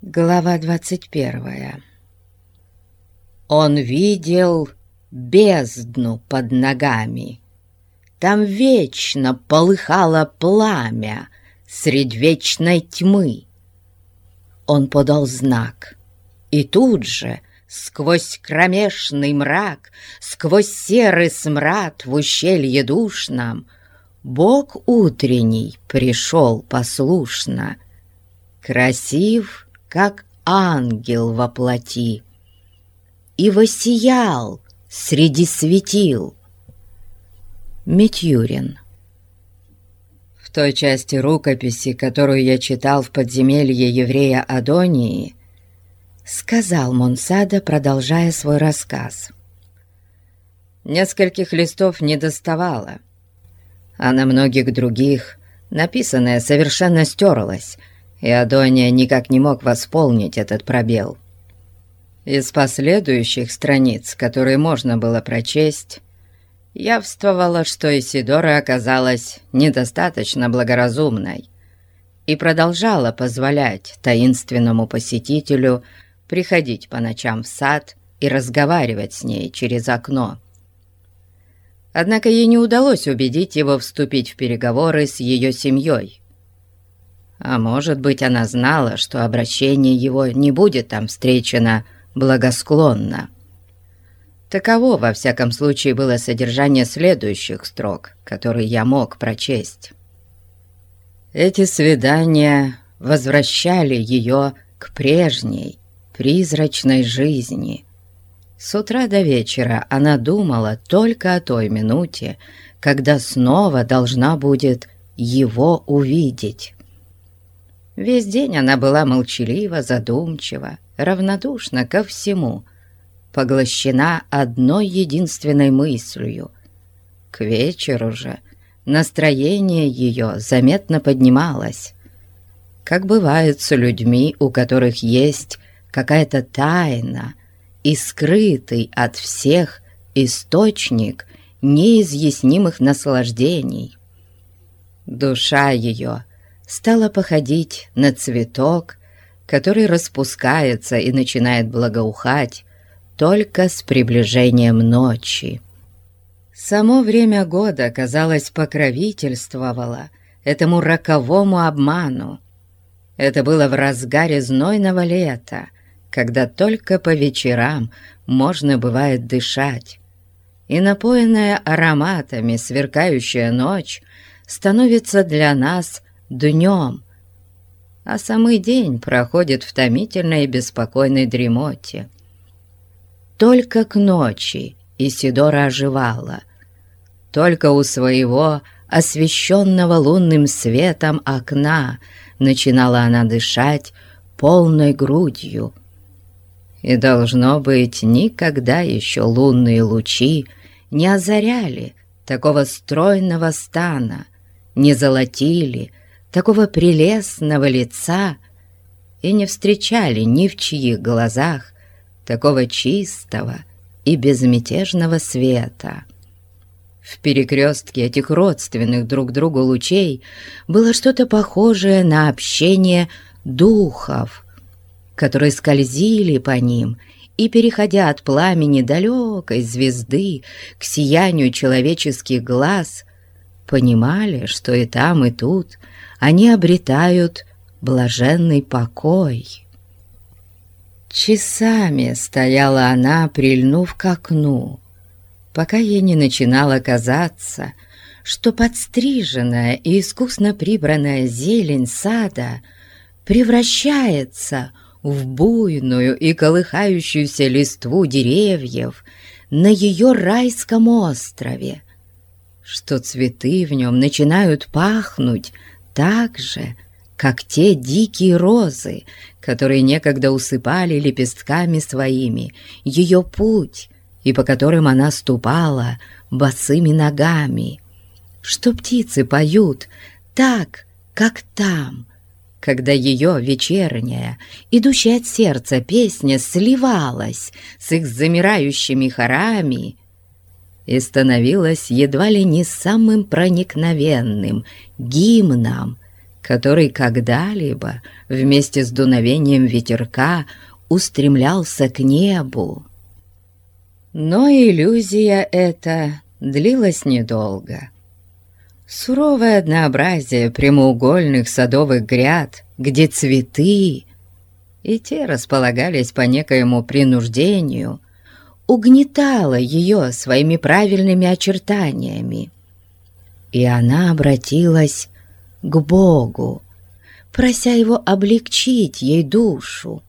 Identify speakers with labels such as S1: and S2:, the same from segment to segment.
S1: Глава двадцать первая. Он видел бездну под ногами. Там вечно полыхало пламя средь вечной тьмы. Он подал знак, и тут же сквозь кромешный мрак, сквозь серый смрад в ущелье душном, Бог утренний пришел послушно, красив, как ангел во плоти, и воссиял среди светил. Метьюрин В той части рукописи, которую я читал в подземелье еврея Адонии, сказал Монсада, продолжая свой рассказ. Нескольких листов не доставало, а на многих других написанное совершенно стерлось, и Адония никак не мог восполнить этот пробел. Из последующих страниц, которые можно было прочесть, явствовало, что Исидора оказалась недостаточно благоразумной и продолжала позволять таинственному посетителю приходить по ночам в сад и разговаривать с ней через окно. Однако ей не удалось убедить его вступить в переговоры с ее семьей. А может быть, она знала, что обращение его не будет там встречено благосклонно. Таково, во всяком случае, было содержание следующих строк, которые я мог прочесть. Эти свидания возвращали ее к прежней, призрачной жизни. С утра до вечера она думала только о той минуте, когда снова должна будет его увидеть. Весь день она была молчалива, задумчива, равнодушна ко всему, поглощена одной единственной мыслью. К вечеру же настроение ее заметно поднималось, как бывает с людьми, у которых есть какая-то тайна и скрытый от всех источник неизъяснимых наслаждений. Душа ее стала походить на цветок, который распускается и начинает благоухать только с приближением ночи. Само время года, казалось, покровительствовало этому роковому обману. Это было в разгаре знойного лета, когда только по вечерам можно бывает дышать, и напоенная ароматами сверкающая ночь становится для нас днем, а самый день проходит в томительной и беспокойной дремоте. Только к ночи Исидора оживала, только у своего освещенного лунным светом окна начинала она дышать полной грудью. И, должно быть, никогда еще лунные лучи не озаряли такого стройного стана, не золотили такого прелестного лица и не встречали ни в чьих глазах такого чистого и безмятежного света. В перекрестке этих родственных друг другу лучей было что-то похожее на общение духов, которые скользили по ним и, переходя от пламени далекой звезды к сиянию человеческих глаз, понимали, что и там, и тут они обретают блаженный покой. Часами стояла она, прильнув к окну, пока ей не начинало казаться, что подстриженная и искусно прибранная зелень сада превращается в буйную и колыхающуюся листву деревьев на ее райском острове, что цветы в нем начинают пахнуть так же, как те дикие розы, которые некогда усыпали лепестками своими ее путь и по которым она ступала босыми ногами, что птицы поют так, как там, когда ее вечерняя, идущая от сердца песня сливалась с их замирающими хорами и становилась едва ли не самым проникновенным гимном который когда-либо вместе с дуновением ветерка устремлялся к небу. Но иллюзия эта длилась недолго. Суровое однообразие прямоугольных садовых гряд, где цветы, и те располагались по некоему принуждению, угнетало ее своими правильными очертаниями. И она обратилась к Богу, прося его облегчить ей душу.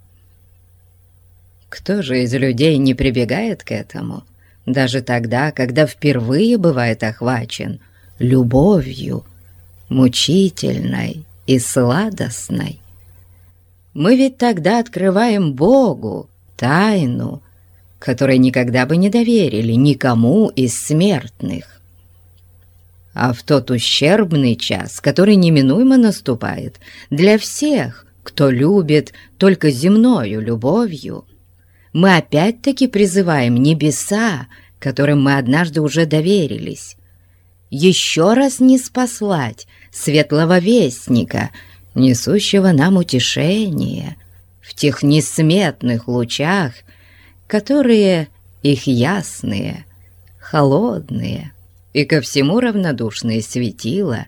S1: Кто же из людей не прибегает к этому, даже тогда, когда впервые бывает охвачен любовью, мучительной и сладостной? Мы ведь тогда открываем Богу тайну, которой никогда бы не доверили никому из смертных. А в тот ущербный час, который неминуемо наступает для всех, кто любит только земною любовью, мы опять-таки призываем небеса, которым мы однажды уже доверились, еще раз не спаслать светлого вестника, несущего нам утешение в тех несметных лучах, которые их ясные, холодные и ко всему равнодушные светила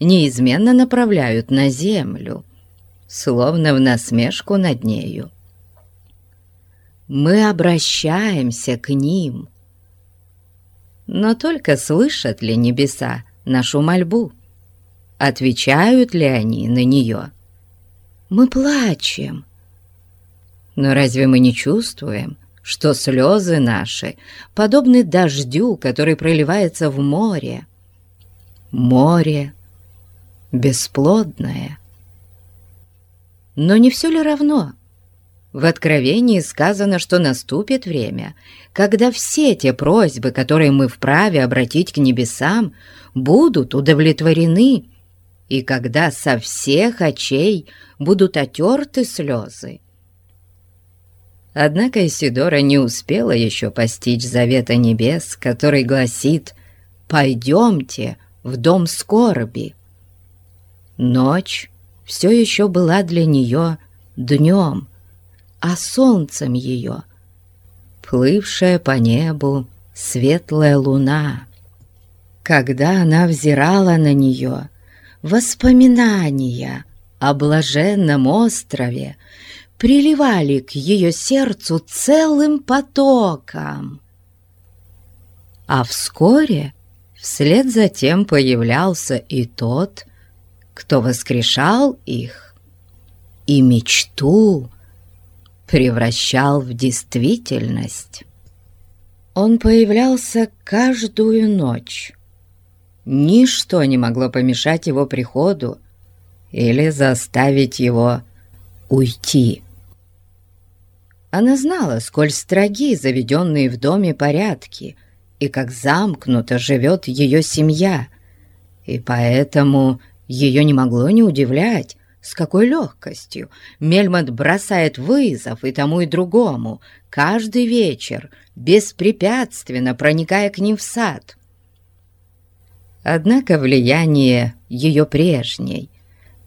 S1: неизменно направляют на землю, словно в насмешку над нею мы обращаемся к ним. Но только слышат ли небеса нашу мольбу? Отвечают ли они на нее? Мы плачем. Но разве мы не чувствуем, что слезы наши подобны дождю, который проливается в море? Море бесплодное. Но не все ли равно, в Откровении сказано, что наступит время, когда все те просьбы, которые мы вправе обратить к небесам, будут удовлетворены, и когда со всех очей будут отерты слезы. Однако Исидора не успела еще постичь завета небес, который гласит «Пойдемте в дом скорби». Ночь все еще была для нее днем, а солнцем ее плывшая по небу светлая луна. Когда она взирала на нее, воспоминания о блаженном острове приливали к ее сердцу целым потоком. А вскоре вслед за тем появлялся и тот, кто воскрешал их, и мечту превращал в действительность. Он появлялся каждую ночь. Ничто не могло помешать его приходу или заставить его уйти. Она знала, сколь строги заведенные в доме порядки и как замкнуто живет ее семья, и поэтому ее не могло не удивлять, с какой легкостью Мельмот бросает вызов и тому, и другому, каждый вечер, беспрепятственно проникая к ним в сад. Однако влияние ее прежней,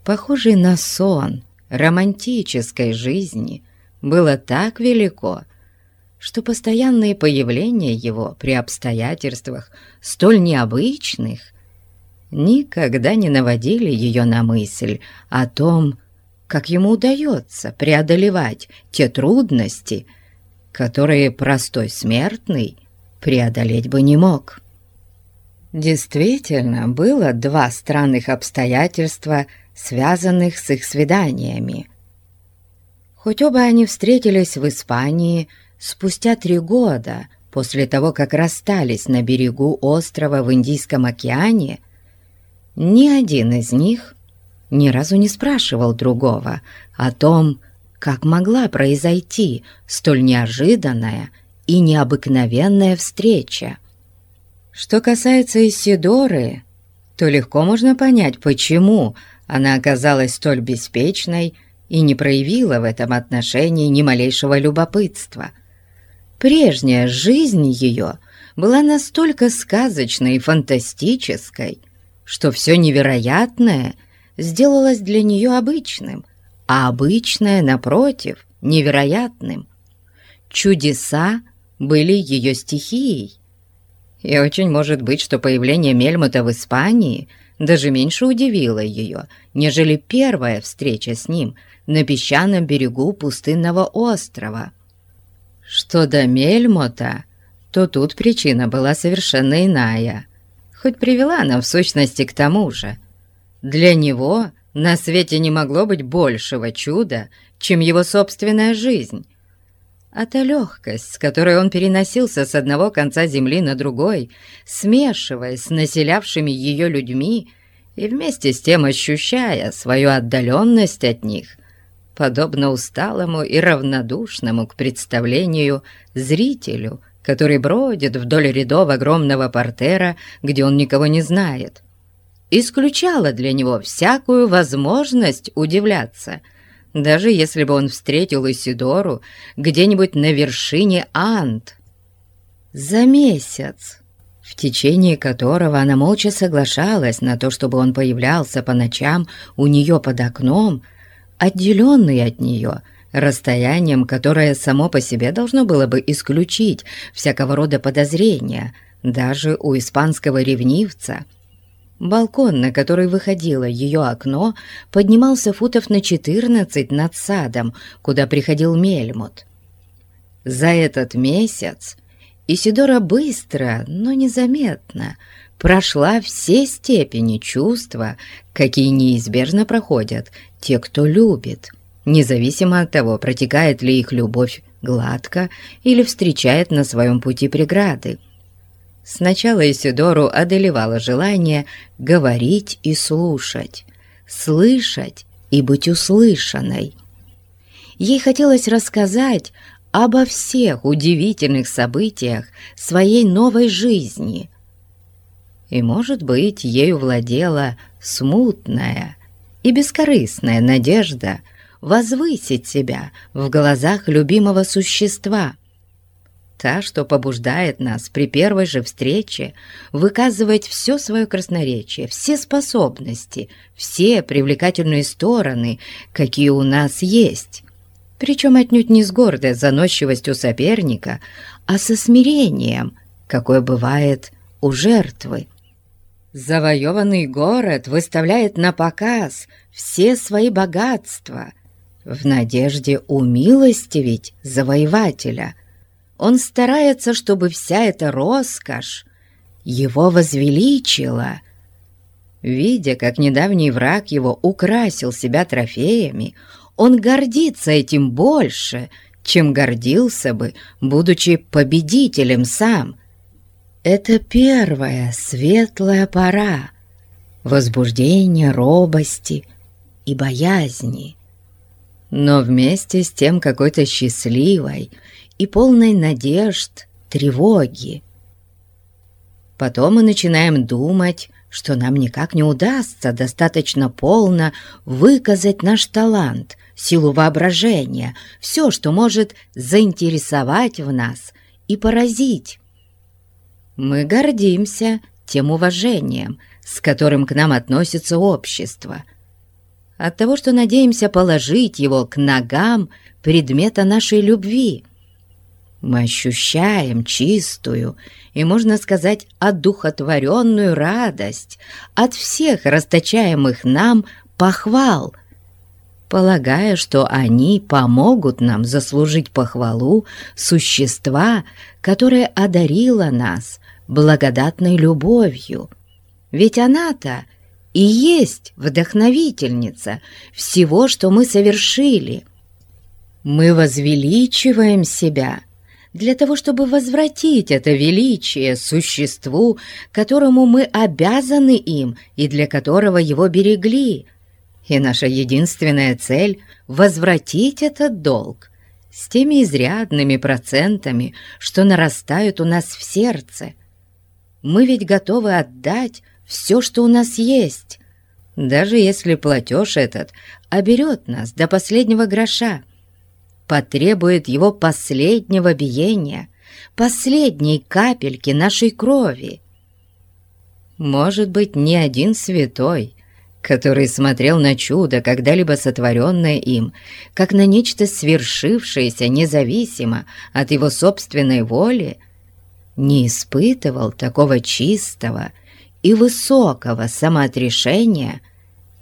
S1: похожей на сон романтической жизни, было так велико, что постоянные появления его при обстоятельствах столь необычных никогда не наводили ее на мысль о том, как ему удается преодолевать те трудности, которые простой смертный преодолеть бы не мог. Действительно, было два странных обстоятельства, связанных с их свиданиями. Хоть оба они встретились в Испании спустя три года после того, как расстались на берегу острова в Индийском океане, ни один из них ни разу не спрашивал другого о том, как могла произойти столь неожиданная и необыкновенная встреча. Что касается Исидоры, то легко можно понять, почему она оказалась столь беспечной и не проявила в этом отношении ни малейшего любопытства. Прежняя жизнь ее была настолько сказочной и фантастической, что все невероятное сделалось для нее обычным, а обычное, напротив, невероятным. Чудеса были ее стихией. И очень может быть, что появление Мельмута в Испании даже меньше удивило ее, нежели первая встреча с ним на песчаном берегу пустынного острова. Что до Мельмота, то тут причина была совершенно иная, хоть привела она в сущности к тому же. Для него на свете не могло быть большего чуда, чем его собственная жизнь, а та легкость, с которой он переносился с одного конца земли на другой, смешиваясь с населявшими ее людьми и вместе с тем ощущая свою отдаленность от них, подобно усталому и равнодушному к представлению зрителю, который бродит вдоль рядов огромного портера, где он никого не знает, исключала для него всякую возможность удивляться – даже если бы он встретил Исидору где-нибудь на вершине Ант. За месяц, в течение которого она молча соглашалась на то, чтобы он появлялся по ночам у нее под окном, отделенный от нее расстоянием, которое само по себе должно было бы исключить всякого рода подозрения, даже у испанского ревнивца — Балкон, на который выходило ее окно, поднимался футов на четырнадцать над садом, куда приходил Мельмут. За этот месяц Исидора быстро, но незаметно прошла все степени чувства, какие неизбежно проходят те, кто любит, независимо от того, протекает ли их любовь гладко или встречает на своем пути преграды. Сначала Исидору одолевало желание говорить и слушать, слышать и быть услышанной. Ей хотелось рассказать обо всех удивительных событиях своей новой жизни. И, может быть, ею владела смутная и бескорыстная надежда возвысить себя в глазах любимого существа – та, что побуждает нас при первой же встрече выказывать все свое красноречие, все способности, все привлекательные стороны, какие у нас есть. Причем отнюдь не с гордой заносчивостью соперника, а со смирением, какое бывает у жертвы. Завоеванный город выставляет на показ все свои богатства в надежде умилостивить завоевателя – он старается, чтобы вся эта роскошь его возвеличила. Видя, как недавний враг его украсил себя трофеями, он гордится этим больше, чем гордился бы, будучи победителем сам. Это первая светлая пора возбуждения, робости и боязни. Но вместе с тем какой-то счастливой, и полной надежд, тревоги. Потом мы начинаем думать, что нам никак не удастся достаточно полно выказать наш талант, силу воображения, все, что может заинтересовать в нас и поразить. Мы гордимся тем уважением, с которым к нам относится общество, от того, что надеемся положить его к ногам предмета нашей любви – мы ощущаем чистую и, можно сказать, одухотворенную радость от всех расточаемых нам похвал, полагая, что они помогут нам заслужить похвалу существа, которое одарило нас благодатной любовью. Ведь она-то и есть вдохновительница всего, что мы совершили. Мы возвеличиваем себя — для того, чтобы возвратить это величие существу, которому мы обязаны им и для которого его берегли. И наша единственная цель — возвратить этот долг с теми изрядными процентами, что нарастают у нас в сердце. Мы ведь готовы отдать все, что у нас есть, даже если платеж этот оберет нас до последнего гроша потребует его последнего биения, последней капельки нашей крови. Может быть, ни один святой который смотрел на чудо, когда-либо сотворенное им, как на нечто свершившееся независимо от его собственной воли, не испытывал такого чистого и высокого самоотрешения,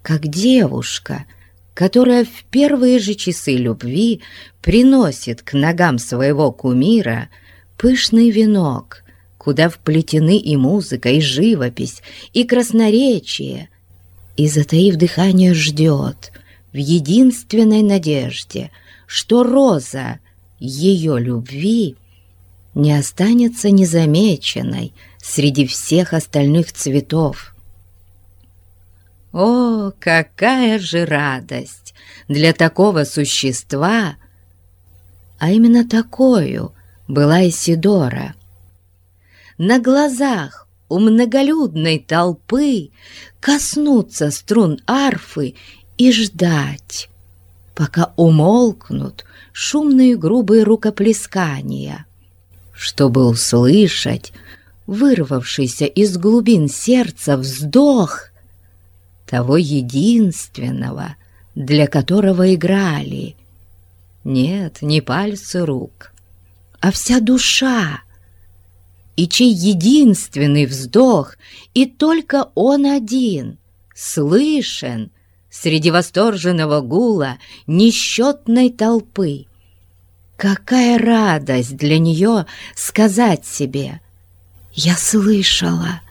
S1: как девушка, которая в первые же часы любви приносит к ногам своего кумира пышный венок, куда вплетены и музыка, и живопись, и красноречие, и, затаив дыхание, ждет в единственной надежде, что роза ее любви не останется незамеченной среди всех остальных цветов. О, какая же радость для такого существа! А именно такую была Исидора — на глазах у многолюдной толпы коснуться струн арфы и ждать, пока умолкнут шумные грубые рукоплескания, чтобы услышать вырвавшийся из глубин сердца вздох того единственного, для которого играли. Нет, не пальцы рук, а вся душа, и чей единственный вздох, и только он один, слышен среди восторженного гула несчетной толпы. Какая радость для нее сказать себе «Я слышала,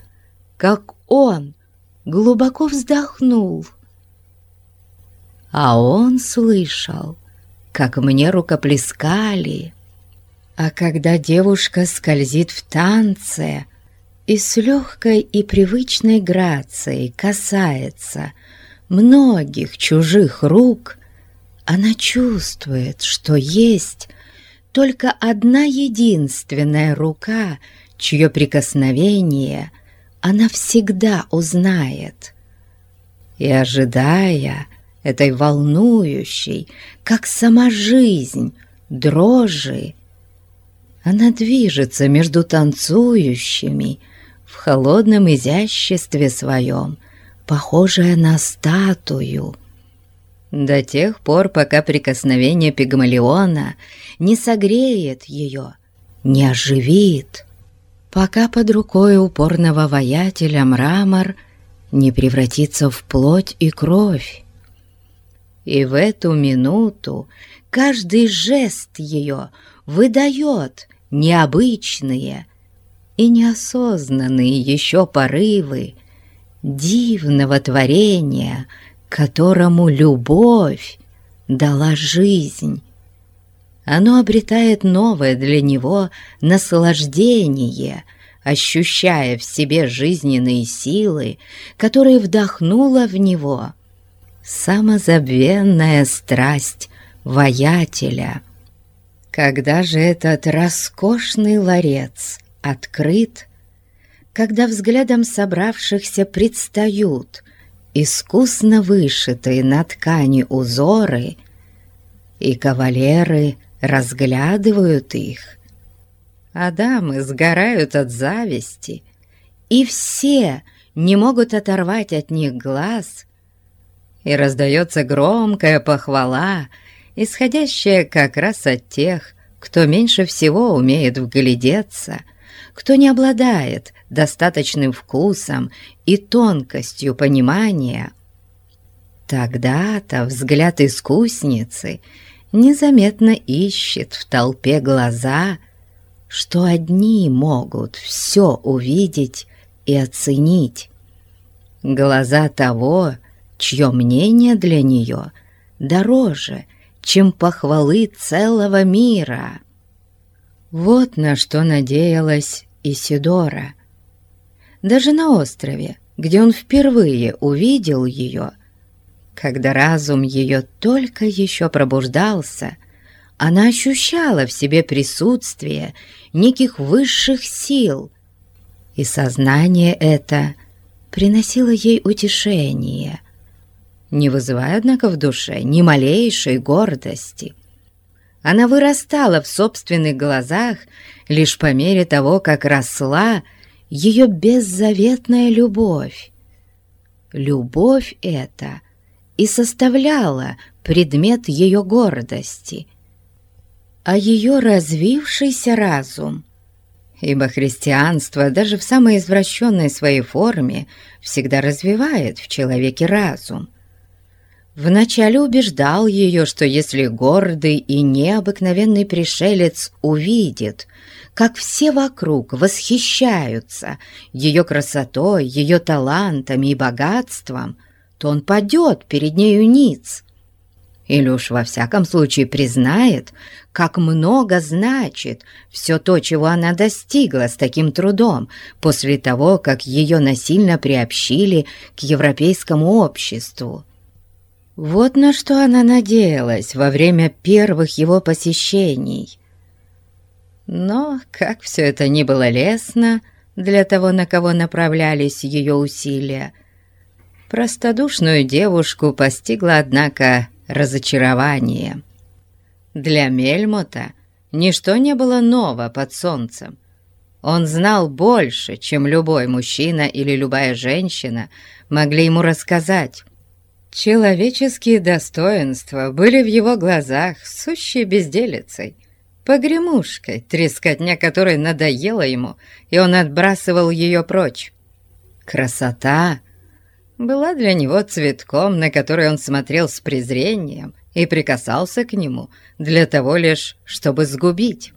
S1: как он глубоко вздохнул». А он слышал, как мне рукоплескали, а когда девушка скользит в танце и с легкой и привычной грацией касается многих чужих рук, она чувствует, что есть только одна единственная рука, чье прикосновение она всегда узнает. И ожидая этой волнующей, как сама жизнь, дрожи, она движется между танцующими в холодном изяществе своем, похожая на статую. До тех пор, пока прикосновение пигмалиона не согреет ее, не оживит, пока под рукой упорного воятеля мрамор не превратится в плоть и кровь. И в эту минуту каждый жест ее выдает необычные и неосознанные еще порывы дивного творения, которому любовь дала жизнь. Оно обретает новое для него наслаждение, ощущая в себе жизненные силы, которые вдохнула в него самозабвенная страсть воятеля — когда же этот роскошный ларец открыт, когда взглядом собравшихся предстают искусно вышитые на ткани узоры, и кавалеры разглядывают их, а дамы сгорают от зависти, и все не могут оторвать от них глаз, и раздается громкая похвала — исходящее как раз от тех, кто меньше всего умеет вглядеться, кто не обладает достаточным вкусом и тонкостью понимания, тогда-то взгляд искусницы незаметно ищет в толпе глаза, что одни могут все увидеть и оценить. Глаза того, чье мнение для нее дороже – чем похвалы целого мира. Вот на что надеялась Исидора. Даже на острове, где он впервые увидел ее, когда разум ее только еще пробуждался, она ощущала в себе присутствие неких высших сил, и сознание это приносило ей утешение — не вызывая, однако, в душе ни малейшей гордости. Она вырастала в собственных глазах лишь по мере того, как росла ее беззаветная любовь. любовь эта и составляла предмет ее гордости, а ее развившийся разум — ибо христианство даже в самой извращенной своей форме всегда развивает в человеке разум. Вначале убеждал ее, что если гордый и необыкновенный пришелец увидит, как все вокруг восхищаются ее красотой, ее талантами и богатством, то он падет перед нею ниц – или уж во всяком случае признает, как много значит все то, чего она достигла с таким трудом после того, как ее насильно приобщили к европейскому обществу. Вот на что она надеялась во время первых его посещений. Но, как все это ни было лестно для того, на кого направлялись ее усилия, простодушную девушку постигла, однако, разочарование. Для Мельмота ничто не было ново под солнцем. Он знал больше, чем любой мужчина или любая женщина могли ему рассказать. Человеческие достоинства были в его глазах сущей безделицей, погремушкой, трескотня которой надоела ему, и он отбрасывал ее прочь. Красота была для него цветком, на который он смотрел с презрением и прикасался к нему для того лишь, чтобы сгубить.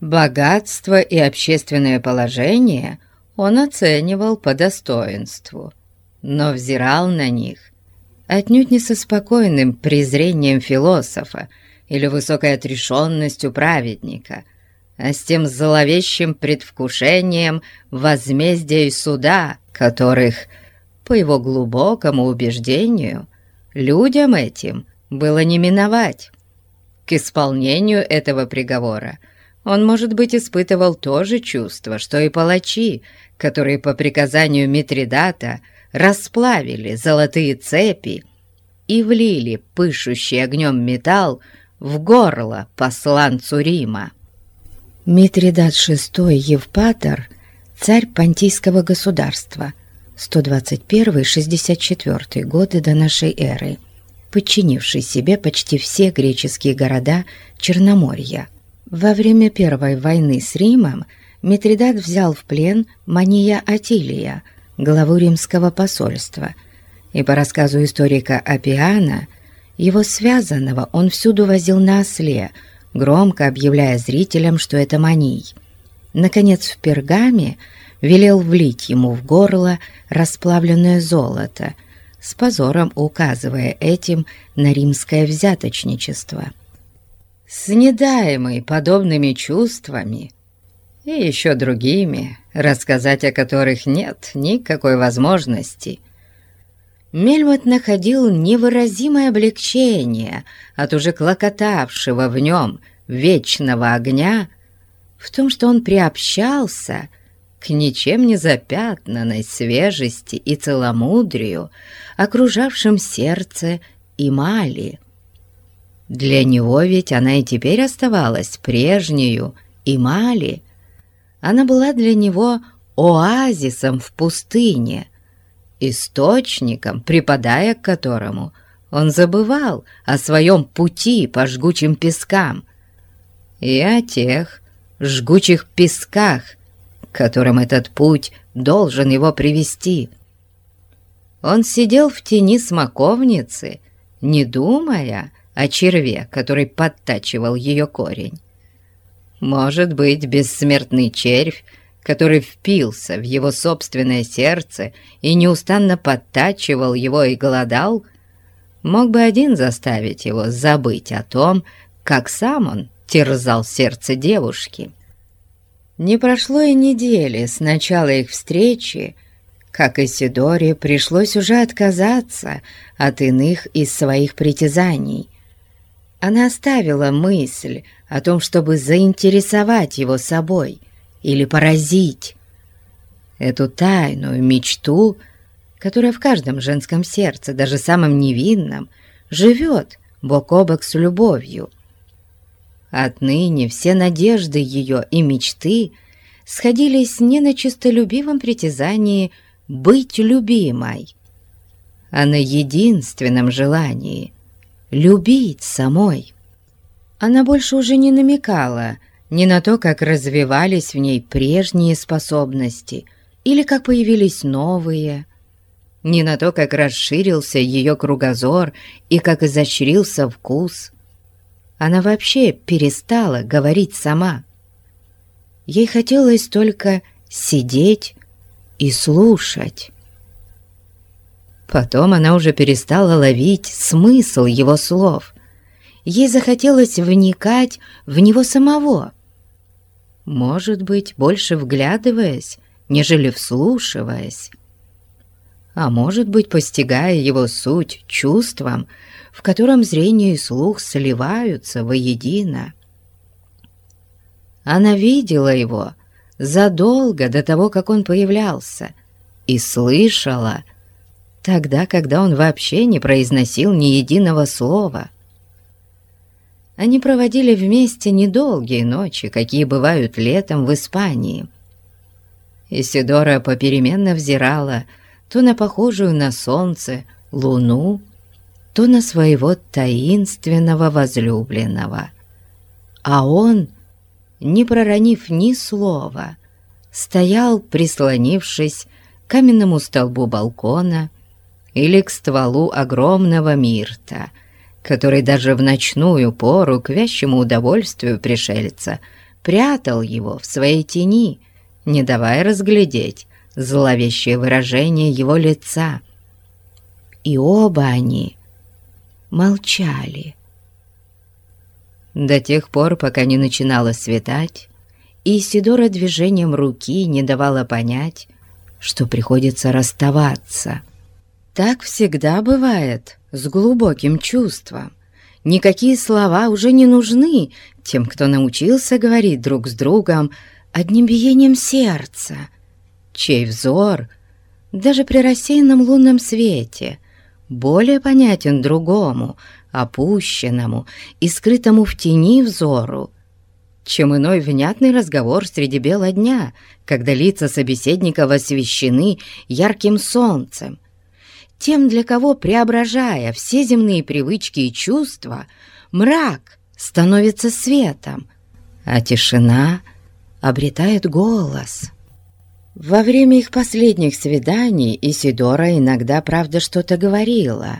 S1: Богатство и общественное положение он оценивал по достоинству, но взирал на них отнюдь не со спокойным презрением философа или высокой отрешенностью праведника, а с тем зловещим предвкушением возмездия и суда, которых – по его глубокому убеждению, людям этим было не миновать. К исполнению этого приговора он, может быть, испытывал то же чувство, что и палачи, которые по приказанию Митридата расплавили золотые цепи и влили пышущий огнем металл в горло посланцу Рима. Митридат VI Евпатор, царь Понтийского государства – 121-64 годы до нашей эры, подчинивший себе почти все греческие города Черноморья. Во время Первой войны с Римом Митридат взял в плен Мания Атилия, главу римского посольства, и по рассказу историка Апиана, его связанного он всюду возил на осле, громко объявляя зрителям, что это Маний. Наконец, в Пергаме велел влить ему в горло расплавленное золото, с позором указывая этим на римское взяточничество. Снедаемый подобными чувствами и еще другими, рассказать о которых нет никакой возможности, Мельмот находил невыразимое облегчение от уже клокотавшего в нем вечного огня в том, что он приобщался — к ничем не запятнанной свежести и целомудрию, окружавшим сердце Имали. Для него ведь она и теперь оставалась прежнею Имали. Она была для него оазисом в пустыне, источником, припадая к которому он забывал о своем пути по жгучим пескам и о тех жгучих песках, которым этот путь должен его привести. Он сидел в тени смоковницы, не думая о черве, который подтачивал ее корень. Может быть, бессмертный червь, который впился в его собственное сердце и неустанно подтачивал его и голодал, мог бы один заставить его забыть о том, как сам он терзал сердце девушки. Не прошло и недели с начала их встречи, как Исидоре пришлось уже отказаться от иных из своих притязаний. Она оставила мысль о том, чтобы заинтересовать его собой или поразить. Эту тайную мечту, которая в каждом женском сердце, даже самом невинном, живет бок о бок с любовью — Отныне все надежды ее и мечты сходились не на честолюбивом притязании быть любимой, а на единственном желании — любить самой. Она больше уже не намекала ни на то, как развивались в ней прежние способности или как появились новые, ни на то, как расширился ее кругозор и как изощрился вкус. Она вообще перестала говорить сама. Ей хотелось только сидеть и слушать. Потом она уже перестала ловить смысл его слов. Ей захотелось вникать в него самого. Может быть, больше вглядываясь, нежели вслушиваясь. А может быть, постигая его суть чувством, в котором зрение и слух сливаются воедино. Она видела его задолго до того, как он появлялся, и слышала — тогда, когда он вообще не произносил ни единого слова. Они проводили вместе недолгие ночи, какие бывают летом в Испании. Исидора попеременно взирала то на похожую на солнце луну, то на своего таинственного возлюбленного. А он, не проронив ни слова, стоял, прислонившись к каменному столбу балкона или к стволу огромного мирта, который даже в ночную пору к вящему удовольствию пришельца прятал его в своей тени, не давая разглядеть зловещее выражение его лица. И оба они молчали. До тех пор, пока не начинало светать, и Сидора движением руки не давала понять, что приходится расставаться — так всегда бывает с глубоким чувством. Никакие слова уже не нужны. Тем, кто научился говорить друг с другом одним биением сердца, чей взор, даже при рассеянном лунном свете, более понятен другому, опущенному и скрытому в тени взору, чем иной внятный разговор среди бела дня, когда лица собеседников освещены ярким солнцем, тем, для кого, преображая все земные привычки и чувства, мрак становится светом, а тишина обретает голос. Во время их последних свиданий Исидора иногда, правда, что-то говорила,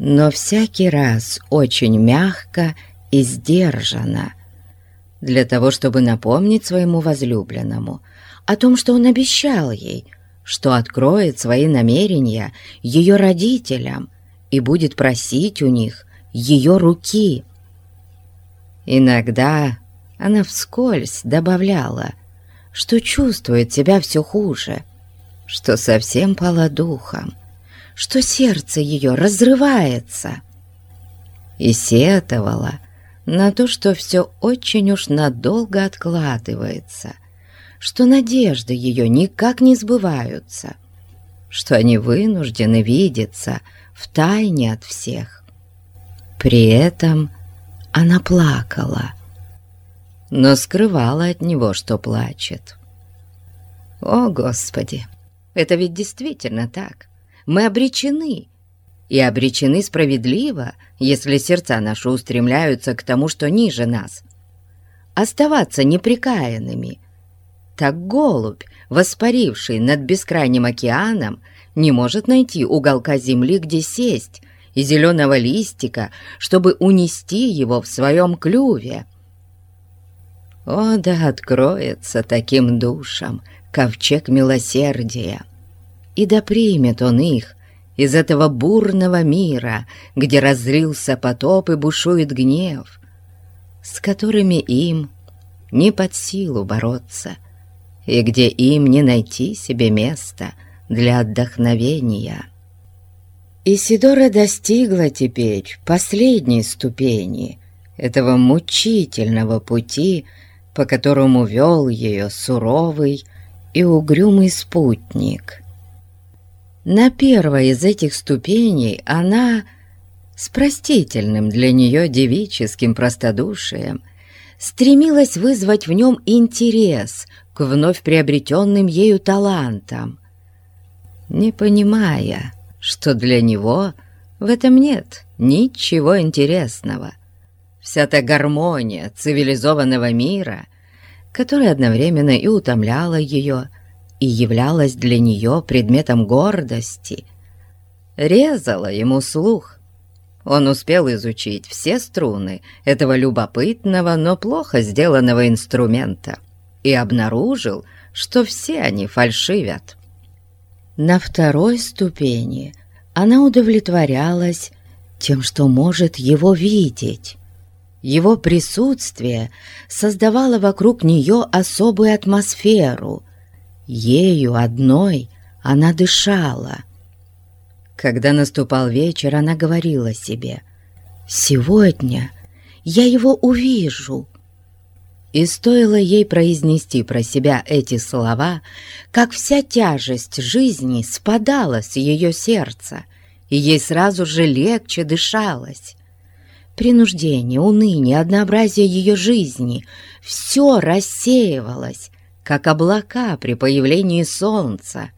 S1: но всякий раз очень мягко и сдержанно, для того, чтобы напомнить своему возлюбленному о том, что он обещал ей — что откроет свои намерения ее родителям и будет просить у них ее руки. Иногда она вскользь добавляла, что чувствует себя все хуже, что совсем пала духом, что сердце ее разрывается, и сетовала на то, что все очень уж надолго откладывается — что надежды ее никак не сбываются, что они вынуждены видеться в тайне от всех. При этом она плакала, но скрывала от него, что плачет. О, Господи, это ведь действительно так. Мы обречены, и обречены справедливо, если сердца наши устремляются к тому, что ниже нас. Оставаться неприкаянными — так голубь, воспаривший над бескрайним океаном, не может найти уголка земли, где сесть, и зеленого листика, чтобы унести его в своем клюве. О, да откроется таким душам ковчег милосердия, и да примет он их из этого бурного мира, где разрился потоп и бушует гнев, с которыми им не под силу бороться — и где им не найти себе места для отдохновения. Исидора достигла теперь последней ступени этого мучительного пути, по которому вел ее суровый и угрюмый спутник. На первой из этих ступеней она с простительным для нее девическим простодушием стремилась вызвать в нем интерес вновь приобретенным ею талантом, не понимая, что для него в этом нет ничего интересного. Вся та гармония цивилизованного мира, которая одновременно и утомляла ее, и являлась для нее предметом гордости, резала ему слух. Он успел изучить все струны этого любопытного, но плохо сделанного инструмента и обнаружил, что все они фальшивят. На второй ступени она удовлетворялась тем, что может его видеть. Его присутствие создавало вокруг нее особую атмосферу. Ею одной она дышала. Когда наступал вечер, она говорила себе, «Сегодня я его увижу». И стоило ей произнести про себя эти слова, как вся тяжесть жизни спадала с ее сердца, и ей сразу же легче дышалось. Принуждение, уныние, однообразие ее жизни — все рассеивалось, как облака при появлении солнца.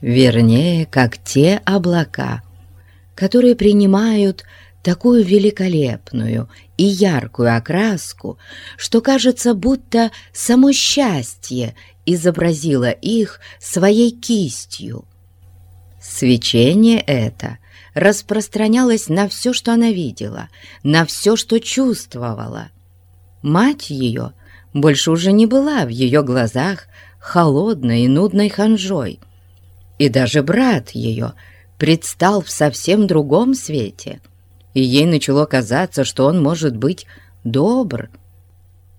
S1: Вернее, как те облака, которые принимают такую великолепную и яркую окраску, что кажется, будто само счастье изобразило их своей кистью. Свечение это распространялось на все, что она видела, на все, что чувствовала. Мать ее больше уже не была в ее глазах холодной и нудной ханжой, и даже брат ее предстал в совсем другом свете, и ей начало казаться, что он может быть добр.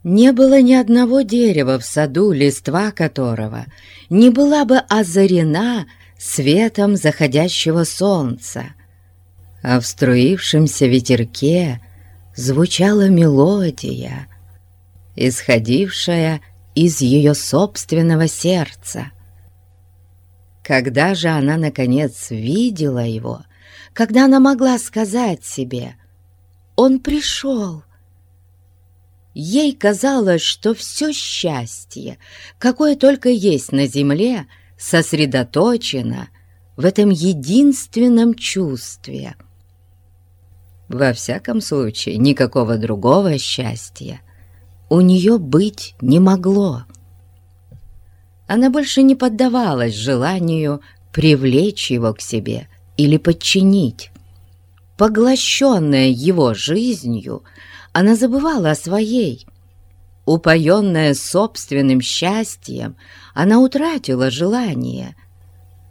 S1: Не было ни одного дерева в саду, листва которого не была бы озарена светом заходящего солнца, а в струившемся ветерке звучала мелодия, исходившая из ее собственного сердца. Когда же она, наконец, видела его, когда она могла сказать себе «Он пришел», ей казалось, что все счастье, какое только есть на земле, сосредоточено в этом единственном чувстве. Во всяком случае, никакого другого счастья у нее быть не могло. Она больше не поддавалась желанию привлечь его к себе или подчинить. Поглощенная его жизнью, она забывала о своей. Упоенная собственным счастьем, она утратила желание,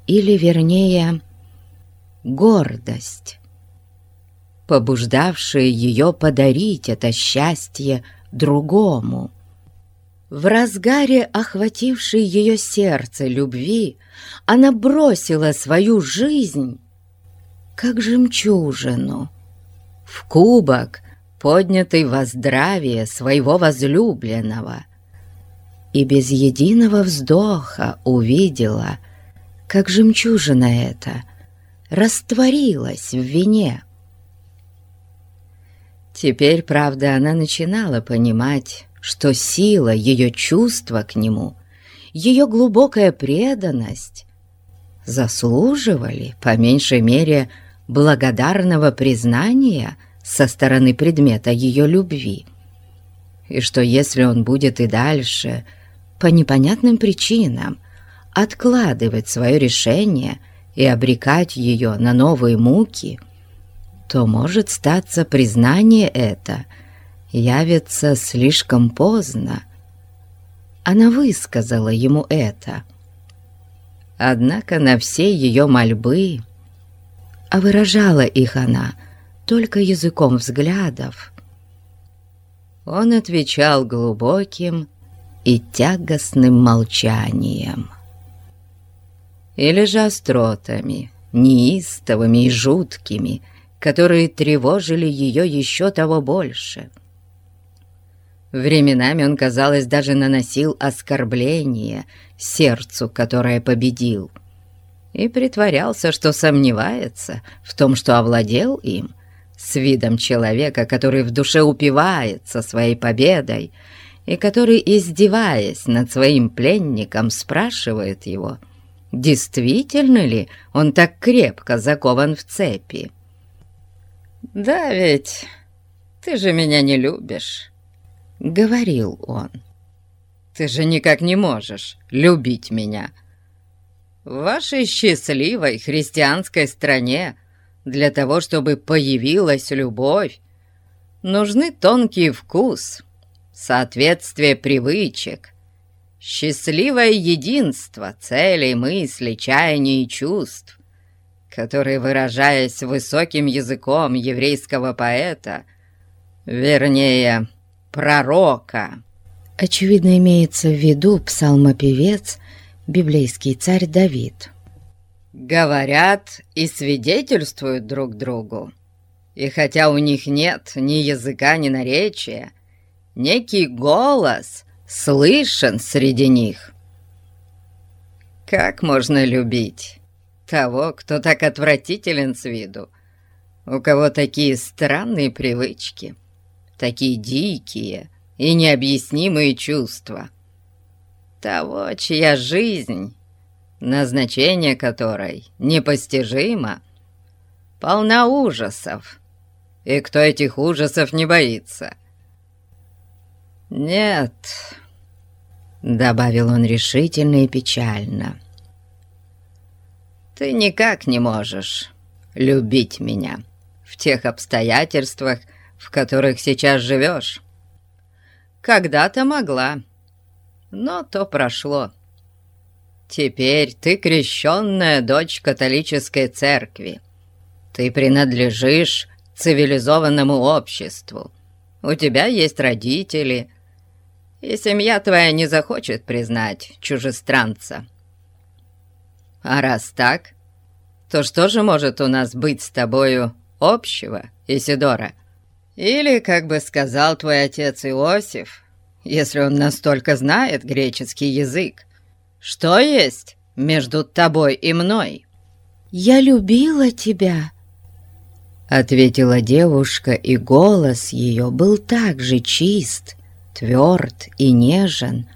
S1: или, вернее, гордость, побуждавшая ее подарить это счастье другому. В разгаре охватившей ее сердце любви она бросила свою жизнь, как жемчужину, в кубок, поднятый во здравие своего возлюбленного, и без единого вздоха увидела, как жемчужина эта растворилась в вине. Теперь, правда, она начинала понимать, что сила ее чувства к нему, ее глубокая преданность заслуживали, по меньшей мере, благодарного признания со стороны предмета ее любви, и что если он будет и дальше, по непонятным причинам, откладывать свое решение и обрекать ее на новые муки, то может статься признание это – явится слишком поздно. Она высказала ему это. Однако на все ее мольбы, а выражала их она только языком взглядов, он отвечал глубоким и тягостным молчанием. Или же остротами, неистовыми и жуткими, которые тревожили ее еще того больше — Временами он, казалось, даже наносил оскорбление сердцу, которое победил, и притворялся, что сомневается в том, что овладел им, с видом человека, который в душе упивается своей победой и который, издеваясь над своим пленником, спрашивает его, действительно ли он так крепко закован в цепи. «Да ведь ты же меня не любишь», — говорил он. «Ты же никак не можешь любить меня. В вашей счастливой христианской стране. Для того, чтобы появилась любовь, нужны тонкий вкус, соответствие привычек, счастливое единство целей, мыслей, чаяний и чувств, которые, выражаясь высоким языком еврейского поэта, вернее, пророка, очевидно, имеется в виду псалмопевец, библейский царь Давид, говорят и свидетельствуют друг другу. И хотя у них нет ни языка, ни наречия, некий голос слышен среди них. Как можно любить того, кто так отвратителен с виду, у кого такие странные привычки, такие дикие и необъяснимые чувства? Того, чья жизнь, назначение которой непостижимо, полна ужасов, и кто этих ужасов не боится — «Нет», — добавил он решительно и печально, — «ты никак не можешь любить меня в тех обстоятельствах, в которых сейчас живешь. Когда-то могла, но то прошло. Теперь ты крещенная дочь католической церкви. Ты принадлежишь цивилизованному обществу. У тебя есть родители, и семья твоя не захочет признать чужестранца. А раз так, то что же может у нас быть с тобою общего, Исидора? Или, как бы сказал твой отец Иосиф, если он настолько знает греческий язык, что есть между тобой и мной?»
S2: «Я любила тебя», — ответила девушка, и голос ее был так же чист тверд и нежен,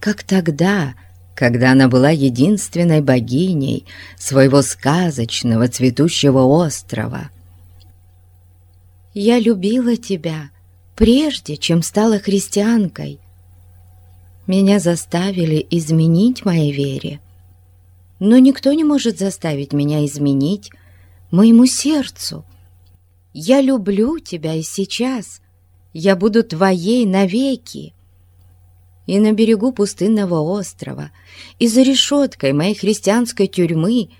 S2: как тогда, когда она была единственной богиней своего сказочного цветущего острова. «Я любила тебя прежде, чем стала христианкой. Меня заставили изменить моей вере, но никто не может заставить меня изменить моему сердцу. Я люблю тебя и сейчас» я буду твоей навеки. И на берегу пустынного острова, и за решеткой моей христианской тюрьмы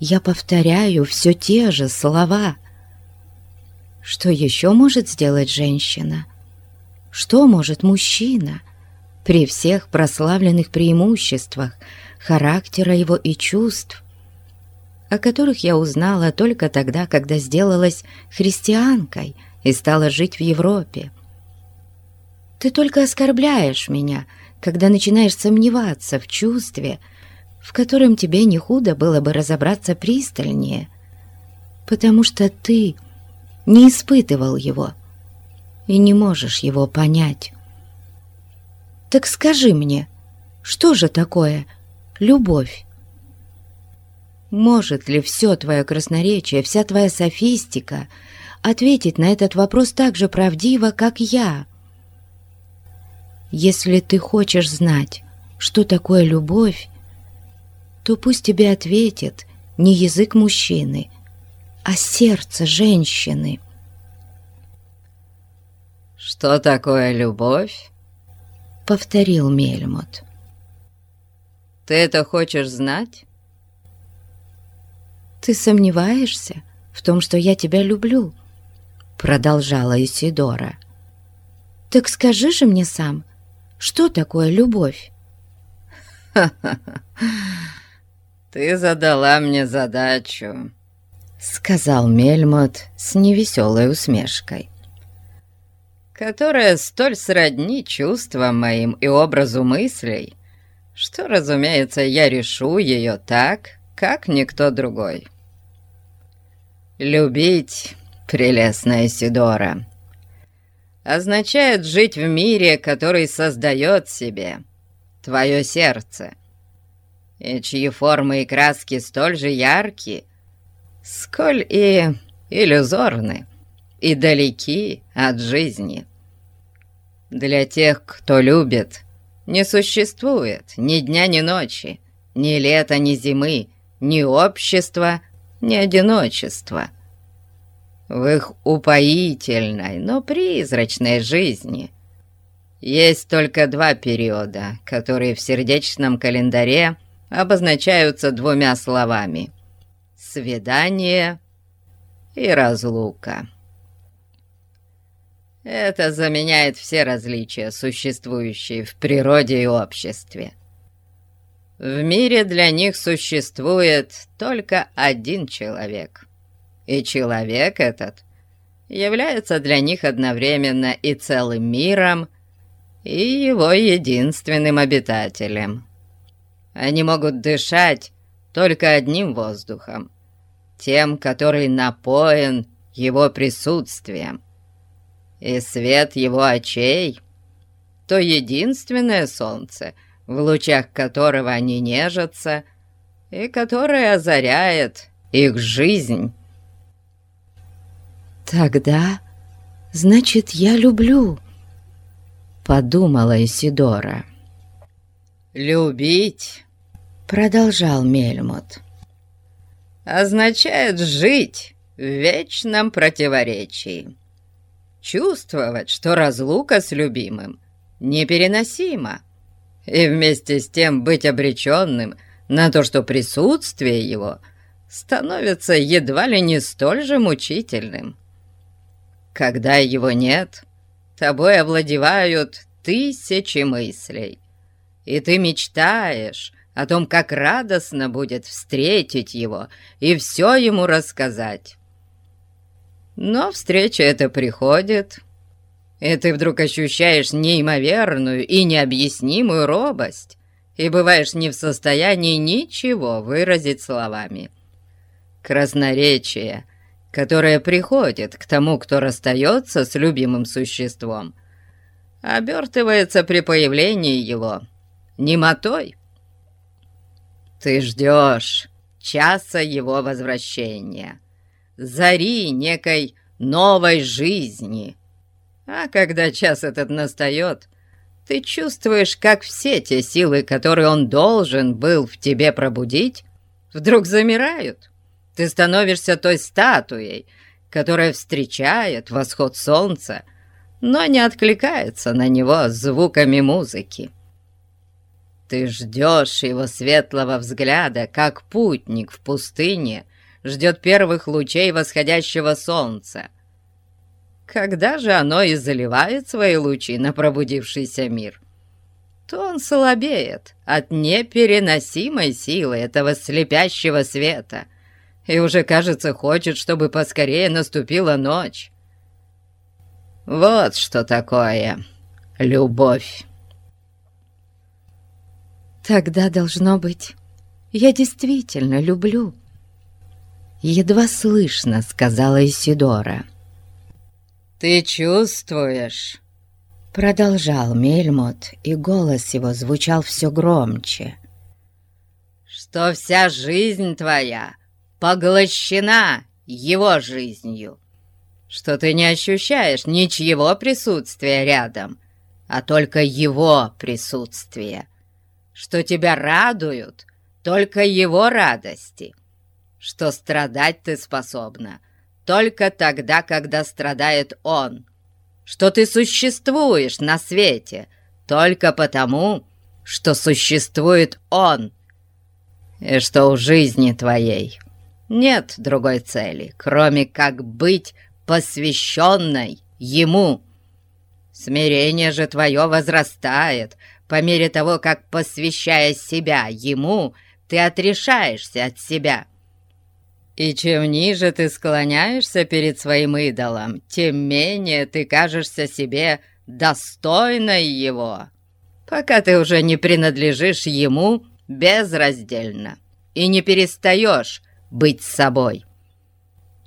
S2: я повторяю все те же слова. Что еще может сделать женщина? Что может мужчина при всех прославленных преимуществах характера его и чувств, о которых я узнала только тогда, когда сделалась христианкой и стала жить в Европе? Ты только оскорбляешь меня, когда начинаешь сомневаться в чувстве, в котором тебе не худо было бы разобраться пристальнее, потому что ты не испытывал его и не можешь его понять. Так скажи мне, что же такое любовь? Может ли все твое красноречие, вся твоя софистика ответить на этот вопрос так же правдиво, как я?» Если ты хочешь знать, что такое любовь, то пусть тебе ответит не язык мужчины, а сердце женщины.
S1: «Что такое любовь?» — повторил Мельмот. «Ты это хочешь знать?»
S2: «Ты сомневаешься в том, что я тебя люблю?» — продолжала Исидора. «Так скажи же мне сам, — что такое любовь?
S1: Ты задала мне задачу, сказал Мельмот с невеселой усмешкой, которая столь сродни чувствам моим и образу мыслей, что, разумеется, я решу ее так, как никто другой. Любить, прелестная Сидора, означает жить в мире, который создает себе твое сердце. и чьи формы и краски столь же яркие, сколь и иллюзорны, и далеки от жизни. Для тех, кто любит, не существует ни дня, ни ночи, ни лета, ни зимы, ни общества, ни одиночества. В их упоительной, но призрачной жизни есть только два периода, которые в сердечном календаре обозначаются двумя словами «свидание» и «разлука». Это заменяет все различия, существующие в природе и обществе. В мире для них существует только один человек. И человек этот является для них одновременно и целым миром, и его единственным обитателем. Они могут дышать только одним воздухом, тем, который напоен его присутствием и свет его очей — то единственное солнце, в лучах которого они нежатся и которое озаряет их жизнь.
S2: «Тогда, значит, я люблю», — подумала Исидора.
S1: «Любить», —
S2: продолжал Мельмот, —
S1: «означает жить в вечном противоречии» чувствовать, что разлука с любимым непереносима, и вместе с тем быть обреченным на то, что присутствие его становится едва ли не столь же мучительным. Когда его нет, тобой овладевают тысячи мыслей, и ты мечтаешь о том, как радостно будет встретить его и все ему рассказать. Но встреча эта приходит, и ты вдруг ощущаешь неимоверную и необъяснимую робость и бываешь не в состоянии ничего выразить словами. Красноречие, которое приходит к тому, кто расстается с любимым существом, обертывается при появлении его немотой. Ты ждешь часа его возвращения — зари некой новой жизни. А когда час этот настает, ты чувствуешь, как все те силы, которые он должен был в тебе пробудить, вдруг замирают. Ты становишься той статуей, которая встречает восход солнца, но не откликается на него звуками музыки. Ты ждешь его светлого взгляда, как путник в пустыне — ждет первых лучей восходящего солнца. Когда же оно и заливает свои лучи на пробудившийся мир, то он слабеет от непереносимой силы этого слепящего света и уже, кажется, хочет, чтобы поскорее наступила ночь. Вот что такое любовь.
S2: Тогда должно быть, я действительно люблю едва слышно сказала Исидора.
S1: «Ты чувствуешь?»
S2: Продолжал Мельмот, и голос его звучал все громче.
S1: «Что вся жизнь твоя поглощена его жизнью, что ты не ощущаешь ничьего присутствия рядом, а только его присутствие, что тебя радуют только его радости» что страдать ты способна только тогда, когда страдает он, что ты существуешь на свете только потому, что существует он, и что у жизни твоей нет другой цели, кроме как быть посвященной ему. Смирение же твое возрастает по мере того, как, посвящая себя ему, ты отрешаешься от себя — и чем ниже ты склоняешься перед своим идолом, тем менее ты кажешься себе достойной его, пока ты уже не принадлежишь ему безраздельно и не перестаешь быть собой.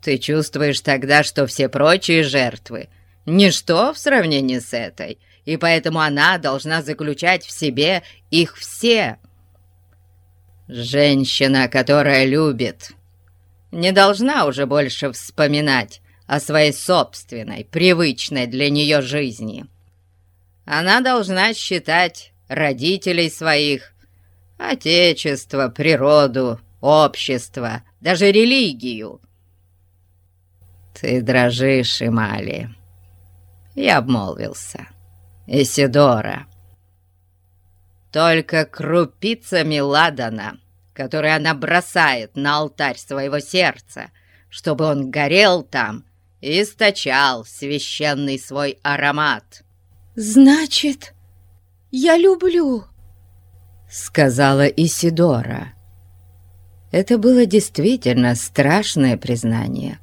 S1: Ты чувствуешь тогда, что все прочие жертвы — ничто в сравнении с этой, и поэтому она должна заключать в себе их все — Женщина, которая любит, не должна уже больше вспоминать о своей собственной, привычной для нее жизни. Она должна считать родителей своих, отечество, природу, общество, даже религию. Ты дрожишь, Имали. Я обмолвился. Исидора. Только крупицами ладана, которые она бросает на алтарь своего сердца, чтобы он горел там и источал священный свой аромат.
S2: «Значит, я люблю», —
S1: сказала Исидора. Это было действительно страшное признание.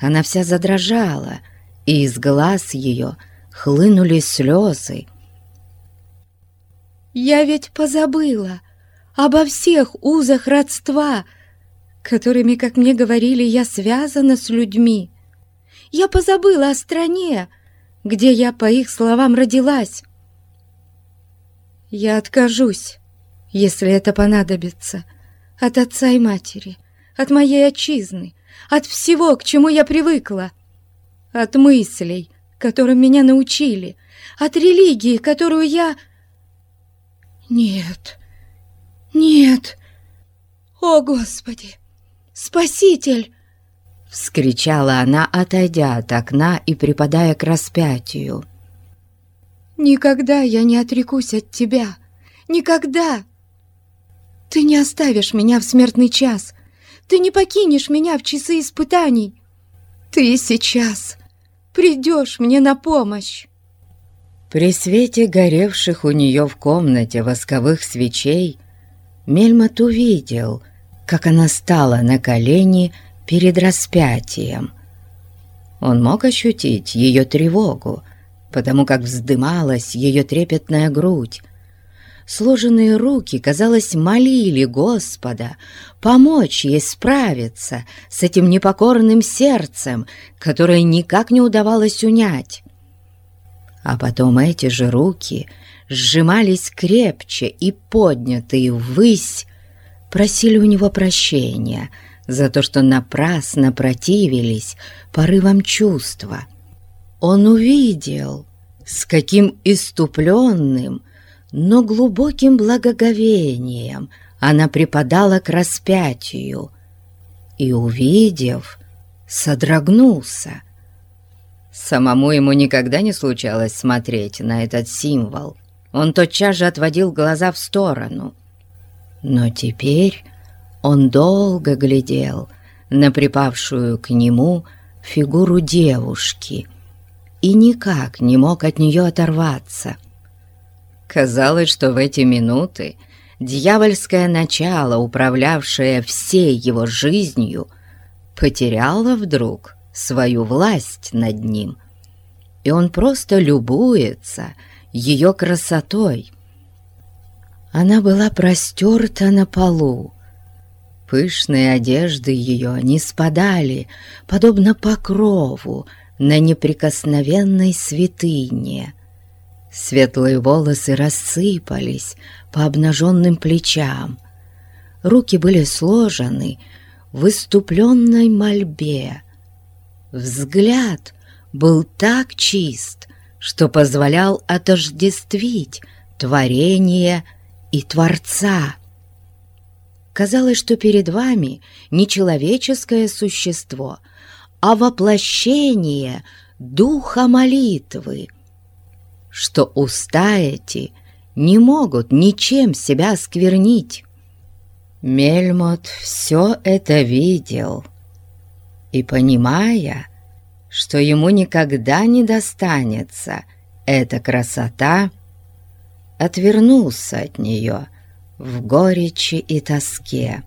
S1: Она вся задрожала, и из глаз ее хлынули слезы.
S2: «Я ведь позабыла обо всех узах родства, которыми, как мне говорили, я связана с людьми. Я позабыла о стране, где я, по их словам, родилась. Я откажусь, если это понадобится, от отца и матери, от моей отчизны, от всего, к чему я привыкла, от мыслей, которым меня научили, от религии, которую я... Нет, нет, о Господи, Спаситель!
S1: Вскричала она, отойдя от окна и припадая к распятию.
S2: «Никогда я не отрекусь от тебя! Никогда! Ты не оставишь меня в смертный час! Ты не покинешь меня в часы испытаний! Ты сейчас придешь мне на помощь!»
S1: При свете горевших у нее в комнате восковых свечей Мельмот увидел, как она стала на колени перед распятием. Он мог ощутить ее тревогу, потому как вздымалась ее трепетная грудь. Сложенные руки, казалось, молили Господа помочь ей справиться с этим непокорным сердцем, которое никак не удавалось унять. А потом эти же руки сжимались крепче и поднятые ввысь, просили у него прощения — за то, что напрасно противились порывам чувства. Он увидел, с каким иступленным, но глубоким благоговением она припадала к распятию, и, увидев, содрогнулся. Самому ему никогда не случалось смотреть на этот символ. Он тотчас же отводил глаза в сторону. Но теперь он долго глядел на припавшую к нему фигуру девушки и никак не мог от нее оторваться. Казалось, что в эти минуты дьявольское начало, управлявшее всей его жизнью, потеряло вдруг свою власть над ним, и он просто любуется ее красотой. Она была простерта на полу, Пышные одежды ее не спадали, подобно покрову, на неприкосновенной святыне. Светлые волосы рассыпались по обнаженным плечам. Руки были сложены в выступленной мольбе. Взгляд был так чист, что позволял отождествить творение и Творца. Казалось, что перед вами не человеческое существо, а воплощение духа молитвы, что уста эти не могут ничем себя осквернить. Мельмот все это видел и, понимая, что ему никогда не достанется эта красота, отвернулся от нее в горечи и тоске.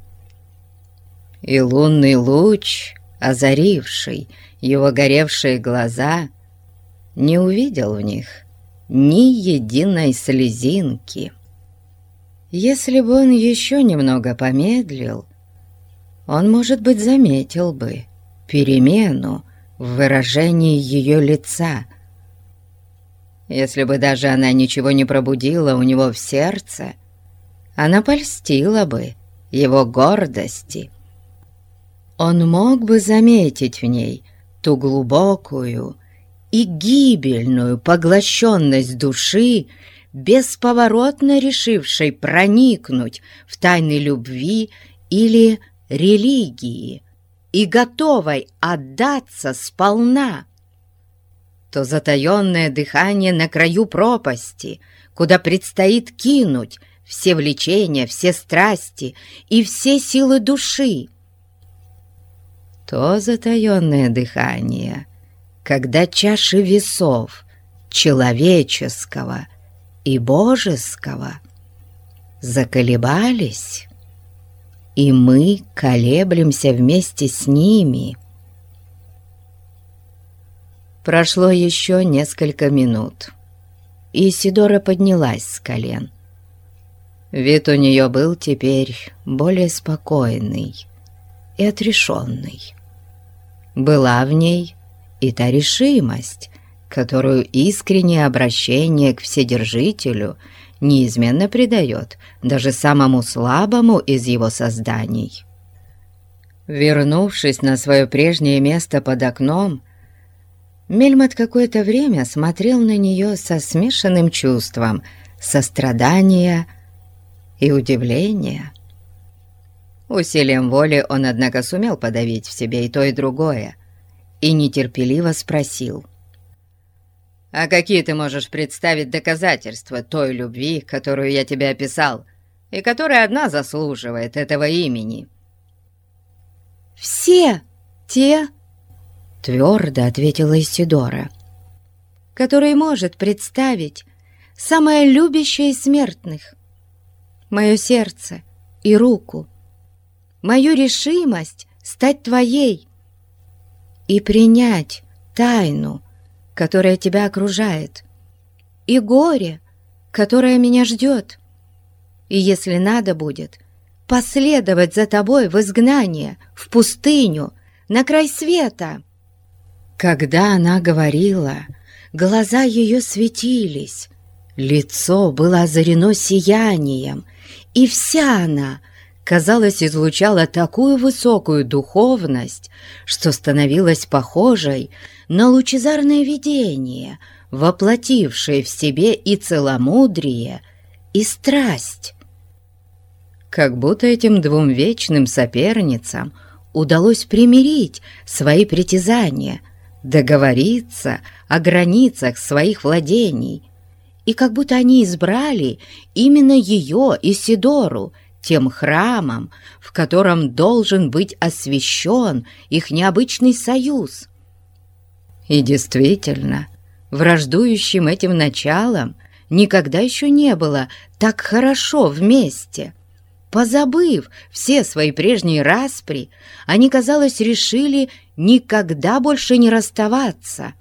S1: И лунный луч, озаривший его горевшие глаза, не увидел в них ни единой слезинки. Если бы он еще немного помедлил, он, может быть, заметил бы перемену в выражении ее лица. Если бы даже она ничего не пробудила у него в сердце, она польстила бы его гордости. Он мог бы заметить в ней ту глубокую и гибельную поглощенность души, бесповоротно решившей проникнуть в тайны любви или религии и готовой отдаться сполна, то затаенное дыхание на краю пропасти, куда предстоит кинуть все влечения, все страсти и все силы души, то затаенное дыхание, когда чаши весов человеческого и божеского заколебались, и мы колеблемся вместе с ними. Прошло еще несколько минут, и Сидора поднялась с колен. Вид у нее был теперь более спокойный и отрешенный. Была в ней и та решимость, которую искреннее обращение к Вседержителю неизменно придает даже самому слабому из его созданий. Вернувшись на свое прежнее место под окном, Мельмот какое-то время смотрел на нее со смешанным чувством сострадания и удивления. Усилием воли он, однако, сумел подавить в себе и то, и другое, и нетерпеливо спросил. «А какие ты можешь представить доказательства той любви, которую я тебе описал, и которая одна заслуживает этого имени?»
S2: «Все те, — твердо ответила Исидора, — которые может представить самое любящее из смертных, мое сердце и руку, мою решимость стать твоей и принять тайну, которая тебя окружает, и горе, которое меня ждет. И если надо будет, последовать за тобой в изгнание, в пустыню, на край света». Когда она говорила, глаза ее светились, лицо было озарено сиянием, и вся она — казалось, излучала такую высокую духовность, что становилась похожей на лучезарное видение, воплотившее в себе и целомудрие, и страсть. Как будто этим двум вечным соперницам удалось примирить свои притязания, договориться о границах своих владений, и как будто они избрали именно ее, Исидору, тем храмом, в котором должен быть освящен их необычный союз. И действительно, враждующим этим началом никогда еще не было так хорошо вместе. Позабыв все свои прежние распри, они, казалось, решили никогда больше не расставаться.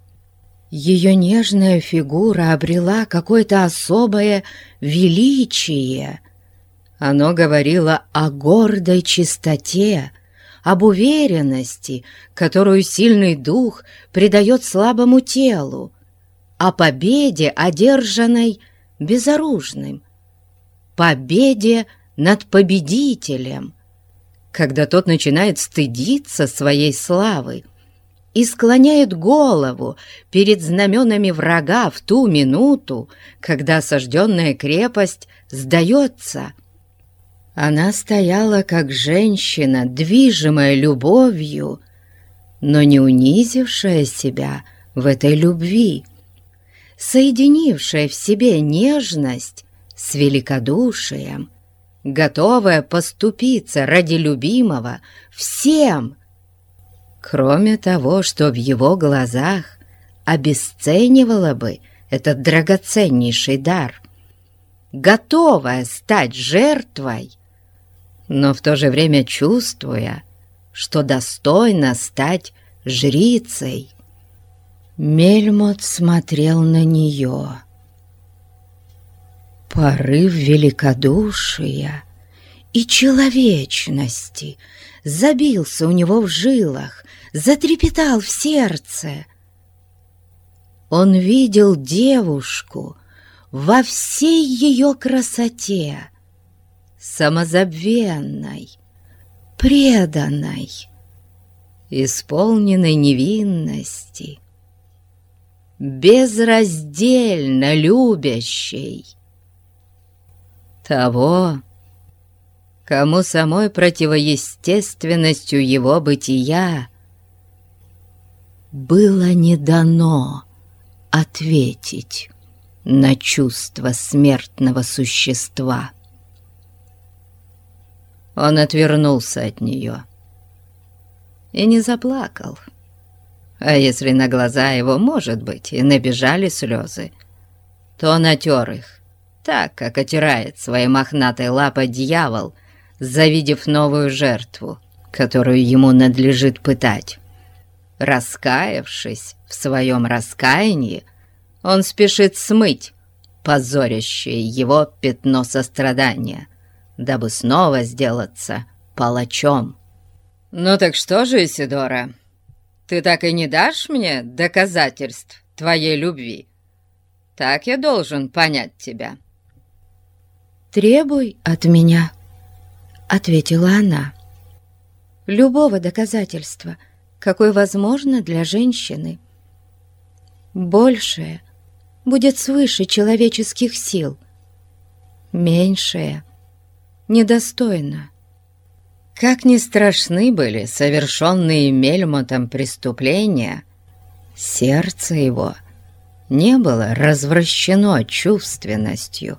S2: Ее нежная фигура обрела какое-то особое величие — оно говорило о гордой чистоте, об уверенности, которую сильный дух придает слабому телу, о победе, одержанной безоружным, победе над победителем, когда тот начинает стыдиться своей славы и склоняет голову перед знаменами врага в ту минуту, когда осажденная крепость сдается – она стояла как женщина, движимая любовью, но не унизившая себя в этой любви, соединившая в себе нежность с великодушием, готовая поступиться ради любимого всем, кроме того, что в его глазах обесценивало бы этот драгоценнейший дар, готовая стать жертвой но в то же время чувствуя, что достойно стать жрицей. Мельмот смотрел на нее. Порыв великодушия и человечности забился у него в жилах, затрепетал в сердце. Он видел девушку во всей ее красоте,
S1: самозабвенной, преданной, исполненной невинности, безраздельно любящей. Того, кому самой противоестественностью его бытия было не дано ответить на чувство смертного существа. Он отвернулся от нее и не заплакал. А если на глаза его, может быть, и набежали слезы, то он отер их, так, как отирает своей мохнатой лапой дьявол, завидев новую жертву, которую ему надлежит пытать. Раскаявшись в своем раскаянии, он спешит смыть позорящее его пятно сострадания, дабы снова сделаться палачом. «Ну так что же, Исидора, ты так и не дашь мне доказательств твоей любви? Так я должен понять тебя».
S2: «Требуй от меня», — ответила она, — «любого доказательства, какое возможно для женщины. Большее будет свыше человеческих сил, меньшее недостойно».
S1: Как ни страшны были совершенные Мельмотом преступления, сердце его не было развращено чувственностью,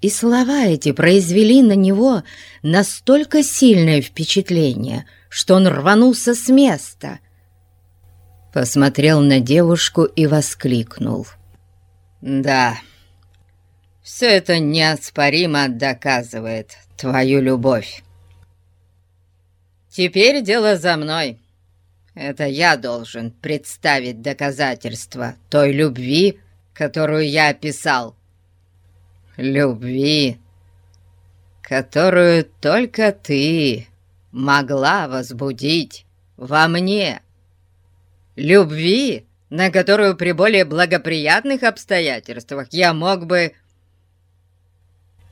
S1: и слова эти произвели на него настолько сильное впечатление, что он рванулся с места, посмотрел на девушку и воскликнул. «Да, все это неоспоримо доказывает твою любовь. Теперь дело за мной. Это я должен представить доказательства той любви, которую я описал. Любви, которую только ты могла возбудить во мне. Любви, на которую при более благоприятных обстоятельствах я мог бы...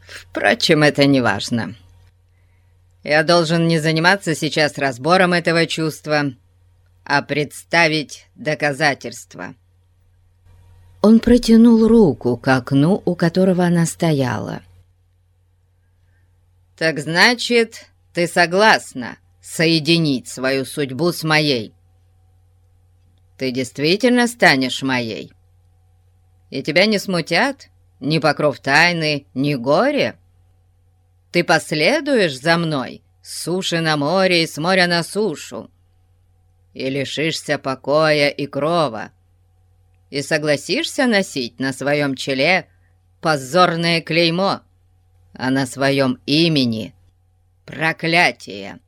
S1: Впрочем, это не важно. Я должен не заниматься сейчас разбором этого чувства, а представить доказательства».
S2: Он протянул руку к окну, у которого она стояла.
S1: «Так значит, ты согласна соединить свою судьбу с моей? Ты действительно станешь моей? И тебя не смутят ни покров тайны, ни горе?» Ты последуешь за мной с суши на море и с моря на сушу, и лишишься покоя и крова, и согласишься носить на своем челе позорное клеймо, а на своем имени проклятие.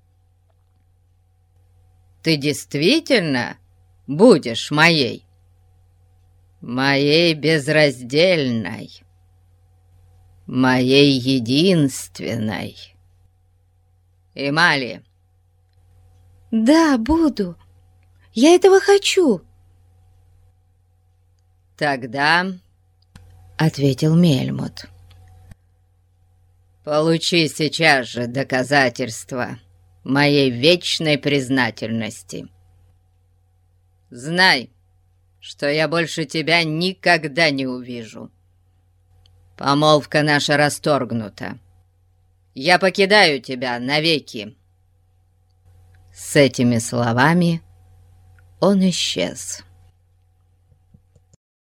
S1: Ты действительно будешь моей, моей безраздельной» моей единственной. Эмали.
S2: Да, буду. Я этого хочу.
S1: Тогда, ответил Мельмут, получи сейчас же доказательства моей вечной признательности. Знай, что я больше тебя никогда не увижу. Помолвка наша расторгнута. Я покидаю тебя навеки». С этими словами он исчез.